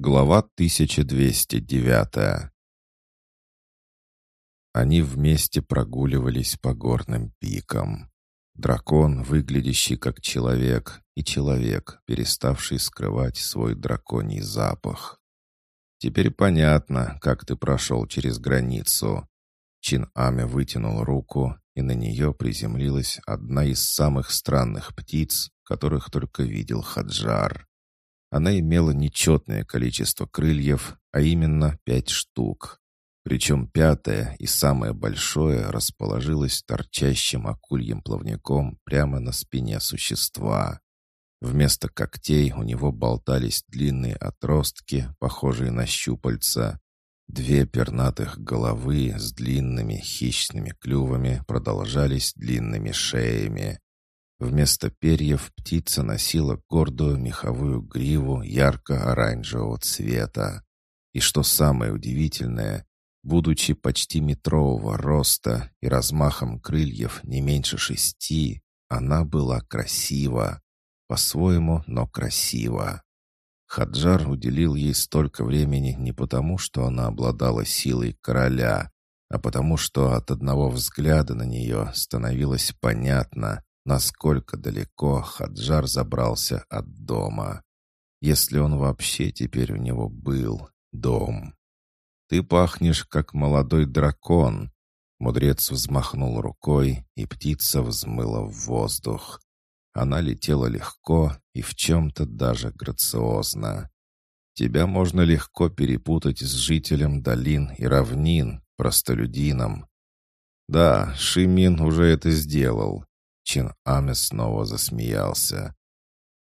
Глава 1209 Они вместе прогуливались по горным пикам. Дракон, выглядящий как человек, и человек, переставший скрывать свой драконий запах. «Теперь понятно, как ты прошел через границу». Чин Аме вытянул руку, и на нее приземлилась одна из самых странных птиц, которых только видел Хаджар. Она имела нечетное количество крыльев, а именно пять штук. Причем пятое и самое большое расположилось торчащим акульем плавником прямо на спине существа. Вместо когтей у него болтались длинные отростки, похожие на щупальца. Две пернатых головы с длинными хищными клювами продолжались длинными шеями. Вместо перьев птица носила гордую меховую гриву ярко-оранжевого цвета. И что самое удивительное, будучи почти метрового роста и размахом крыльев не меньше шести, она была красива. По-своему, но красива. Хаджар уделил ей столько времени не потому, что она обладала силой короля, а потому что от одного взгляда на нее становилось понятно, насколько далеко Хаджар забрался от дома. Если он вообще теперь у него был дом. «Ты пахнешь, как молодой дракон!» Мудрец взмахнул рукой, и птица взмыла в воздух. Она летела легко и в чем-то даже грациозно. Тебя можно легко перепутать с жителем долин и равнин, простолюдином. Да, Шимин уже это сделал. Чин Аме снова засмеялся.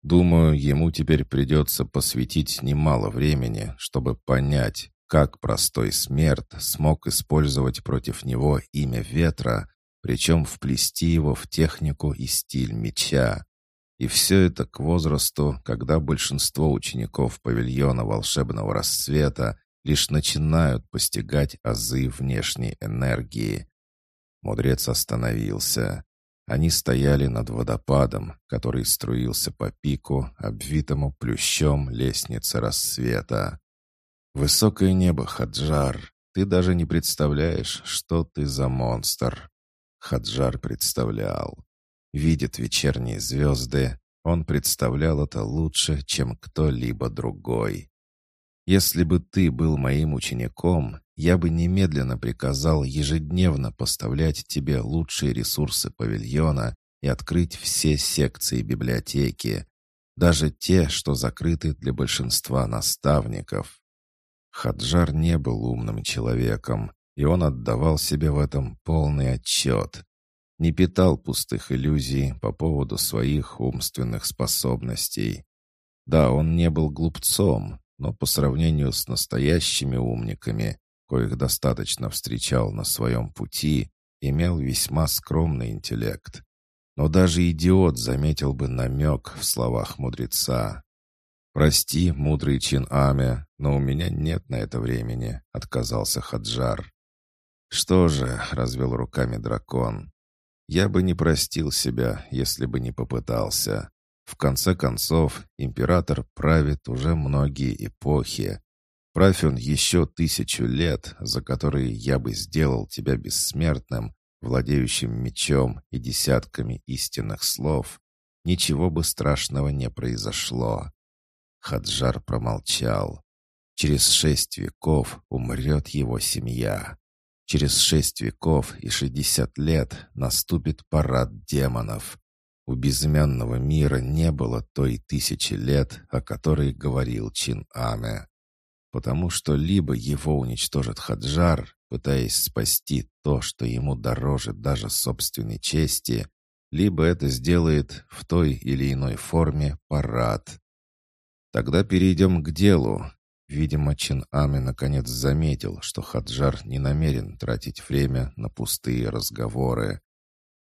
«Думаю, ему теперь придется посвятить немало времени, чтобы понять, как простой смерть смог использовать против него имя ветра, причем вплести его в технику и стиль меча. И все это к возрасту, когда большинство учеников павильона волшебного расцвета лишь начинают постигать азы внешней энергии. Мудрец остановился. Они стояли над водопадом, который струился по пику, обвитому плющом лестницы рассвета. «Высокое небо, Хаджар! Ты даже не представляешь, что ты за монстр!» Хаджар представлял. Видит вечерние звезды, он представлял это лучше, чем кто-либо другой. «Если бы ты был моим учеником, я бы немедленно приказал ежедневно поставлять тебе лучшие ресурсы павильона и открыть все секции библиотеки, даже те, что закрыты для большинства наставников. Хаджар не был умным человеком, и он отдавал себе в этом полный отчет. Не питал пустых иллюзий по поводу своих умственных способностей. Да, он не был глупцом, но по сравнению с настоящими умниками коих достаточно встречал на своем пути, имел весьма скромный интеллект. Но даже идиот заметил бы намек в словах мудреца. «Прости, мудрый Чин Аме, но у меня нет на это времени», — отказался Хаджар. «Что же», — развел руками дракон, — «я бы не простил себя, если бы не попытался. В конце концов, император правит уже многие эпохи, Правь он еще тысячу лет, за которые я бы сделал тебя бессмертным, владеющим мечом и десятками истинных слов, ничего бы страшного не произошло. Хаджар промолчал. Через шесть веков умрет его семья. Через шесть веков и шестьдесят лет наступит парад демонов. У безымянного мира не было той тысячи лет, о которой говорил Чин Аме потому что либо его уничтожит Хаджар, пытаясь спасти то, что ему дороже даже собственной чести, либо это сделает в той или иной форме парад. Тогда перейдем к делу. Видимо, Чин Ами наконец заметил, что Хаджар не намерен тратить время на пустые разговоры.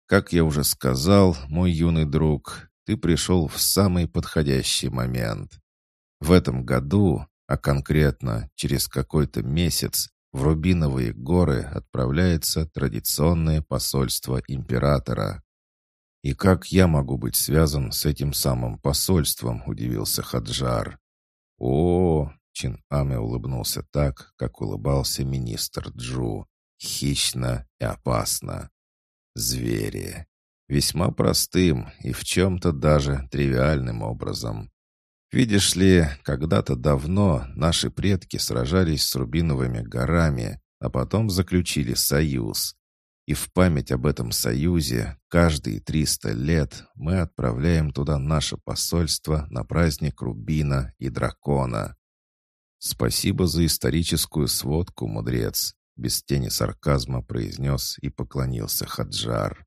Как я уже сказал, мой юный друг, ты пришел в самый подходящий момент. В этом году а конкретно через какой-то месяц в Рубиновые горы отправляется традиционное посольство императора. «И как я могу быть связан с этим самым посольством?» — удивился Хаджар. «О, Чин Аме улыбнулся так, как улыбался министр Джу. Хищно и опасно. Звери. Весьма простым и в чем-то даже тривиальным образом. Видишь ли, когда-то давно наши предки сражались с Рубиновыми горами, а потом заключили союз. И в память об этом союзе каждые 300 лет мы отправляем туда наше посольство на праздник Рубина и Дракона. Спасибо за историческую сводку, мудрец, без тени сарказма произнес и поклонился Хаджар.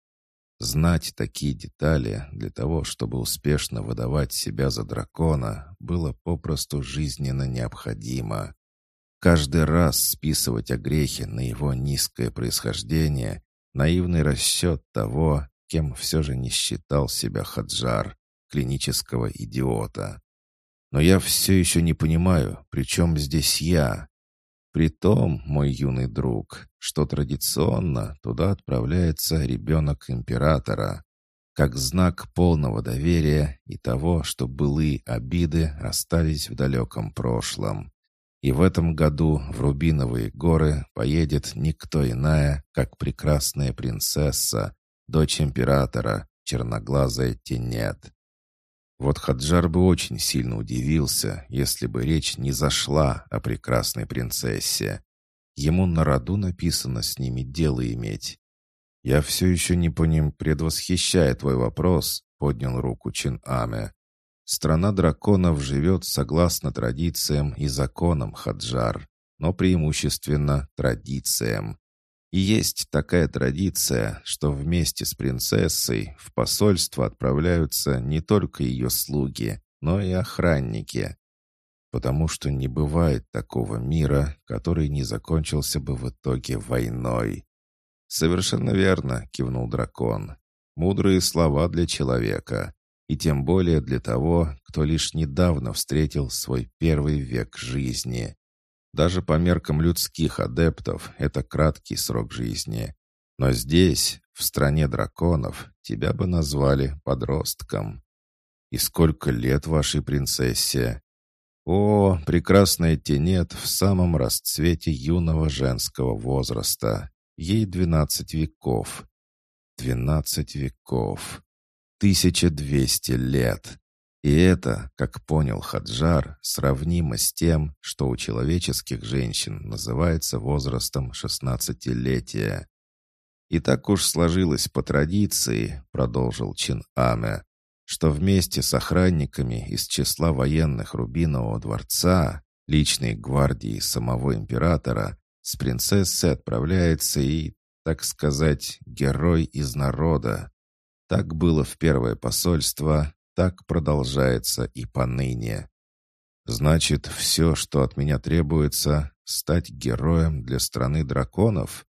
Знать такие детали для того, чтобы успешно выдавать себя за дракона, было попросту жизненно необходимо. Каждый раз списывать огрехи на его низкое происхождение Наивный расчет того, кем все же не считал себя Хаджар, клинического идиота. Но я все еще не понимаю, при чем здесь я? Притом, мой юный друг, что традиционно туда отправляется ребенок императора, как знак полного доверия и того, что былые обиды остались в далеком прошлом. И в этом году в Рубиновые горы поедет никто иная, как прекрасная принцесса, дочь императора, черноглазая Тенет. Вот Хаджар бы очень сильно удивился, если бы речь не зашла о прекрасной принцессе. Ему на роду написано с ними дело иметь. «Я все еще не по ним предвосхищая твой вопрос», — поднял руку Чин Аме. Страна драконов живет согласно традициям и законам Хаджар, но преимущественно традициям. Есть такая традиция, что вместе с принцессой в посольство отправляются не только ее слуги, но и охранники. Потому что не бывает такого мира, который не закончился бы в итоге войной. «Совершенно верно», — кивнул дракон. «Мудрые слова для человека и тем более для того, кто лишь недавно встретил свой первый век жизни. Даже по меркам людских адептов это краткий срок жизни. Но здесь, в стране драконов, тебя бы назвали подростком. И сколько лет вашей принцессе? О, прекрасная тенет в самом расцвете юного женского возраста. Ей двенадцать веков. Двенадцать веков. 1200 лет. И это, как понял Хаджар, сравнимо с тем, что у человеческих женщин называется возрастом шестнадцатилетия. «И так уж сложилось по традиции», — продолжил Чин Аме, что вместе с охранниками из числа военных Рубинового дворца, личной гвардии самого императора, с принцессой отправляется и, так сказать, герой из народа, так было в первое посольство, так продолжается и поныне. Значит, все, что от меня требуется, стать героем для страны драконов?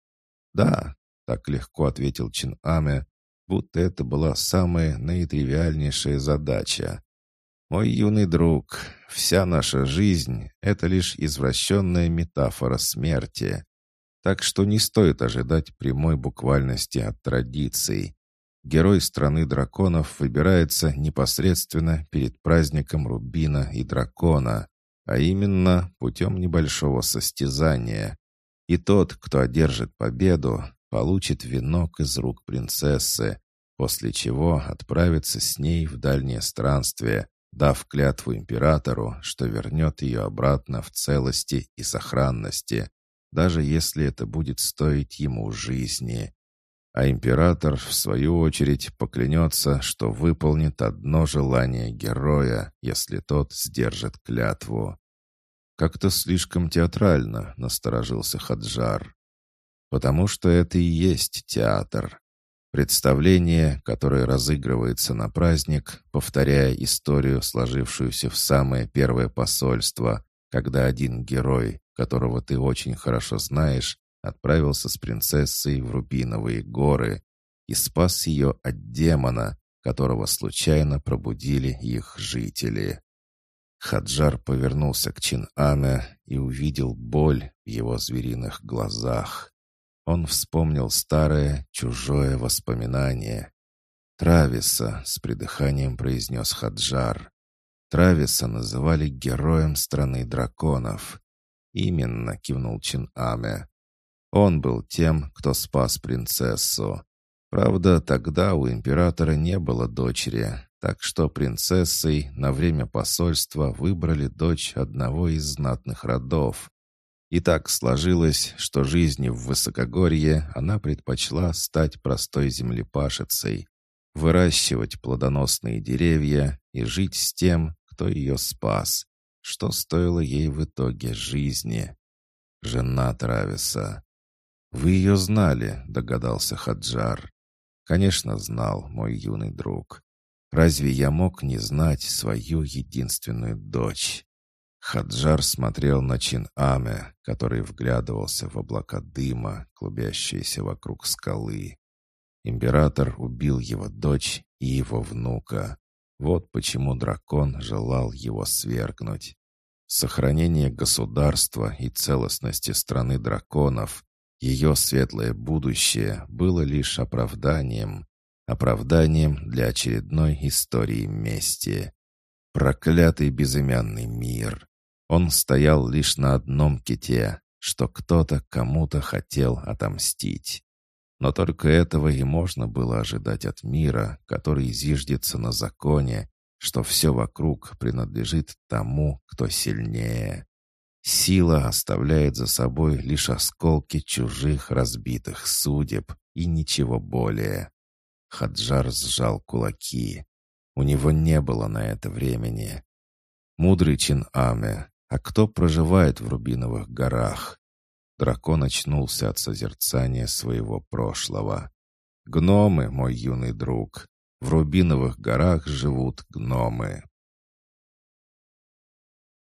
Да, так легко ответил Чин Аме, будто это была самая наитривиальнейшая задача. Мой юный друг, вся наша жизнь — это лишь извращенная метафора смерти. Так что не стоит ожидать прямой буквальности от традиций герой страны драконов выбирается непосредственно перед праздником Рубина и Дракона, а именно путем небольшого состязания. И тот, кто одержит победу, получит венок из рук принцессы, после чего отправится с ней в дальнее странствие, дав клятву императору, что вернет ее обратно в целости и сохранности, даже если это будет стоить ему жизни а император, в свою очередь, поклянется, что выполнит одно желание героя, если тот сдержит клятву. «Как-то слишком театрально», — насторожился Хаджар. «Потому что это и есть театр. Представление, которое разыгрывается на праздник, повторяя историю, сложившуюся в самое первое посольство, когда один герой, которого ты очень хорошо знаешь, отправился с принцессой в Рубиновые горы и спас ее от демона, которого случайно пробудили их жители. Хаджар повернулся к Чин-Аме и увидел боль в его звериных глазах. Он вспомнил старое, чужое воспоминание. «Трависа», — с придыханием произнес Хаджар. Трависа называли героем страны драконов. «Именно», — кивнул Чин Аме. «Он был тем, кто спас принцессу. Правда, тогда у императора не было дочери, так что принцессой на время посольства выбрали дочь одного из знатных родов. И так сложилось, что жизни в высокогорье она предпочла стать простой землепашицей, выращивать плодоносные деревья и жить с тем, кто ее спас, что стоило ей в итоге жизни. Жена Трависа. «Вы ее знали», — догадался Хаджар. «Конечно, знал, мой юный друг. Разве я мог не знать свою единственную дочь?» Хаджар смотрел на Чин Аме, который вглядывался в облака дыма, клубящиеся вокруг скалы. Император убил его дочь и его внука. Вот почему дракон желал его свергнуть. Сохранение государства и целостности страны драконов, ее светлое будущее было лишь оправданием, оправданием для очередной истории мести. Проклятый безымянный мир. Он стоял лишь на одном ките, что кто-то кому-то хотел отомстить. Но только этого и можно было ожидать от мира, который зиждется на законе, что все вокруг принадлежит тому, кто сильнее. Сила оставляет за собой лишь осколки чужих разбитых судеб и ничего более. Хаджар сжал кулаки. У него не было на это времени. Мудрый Чин Аме, а кто проживает в Рубиновых горах? Дракон очнулся от созерцания своего прошлого. «Гномы, мой юный друг. В Рубиновых горах живут гномы».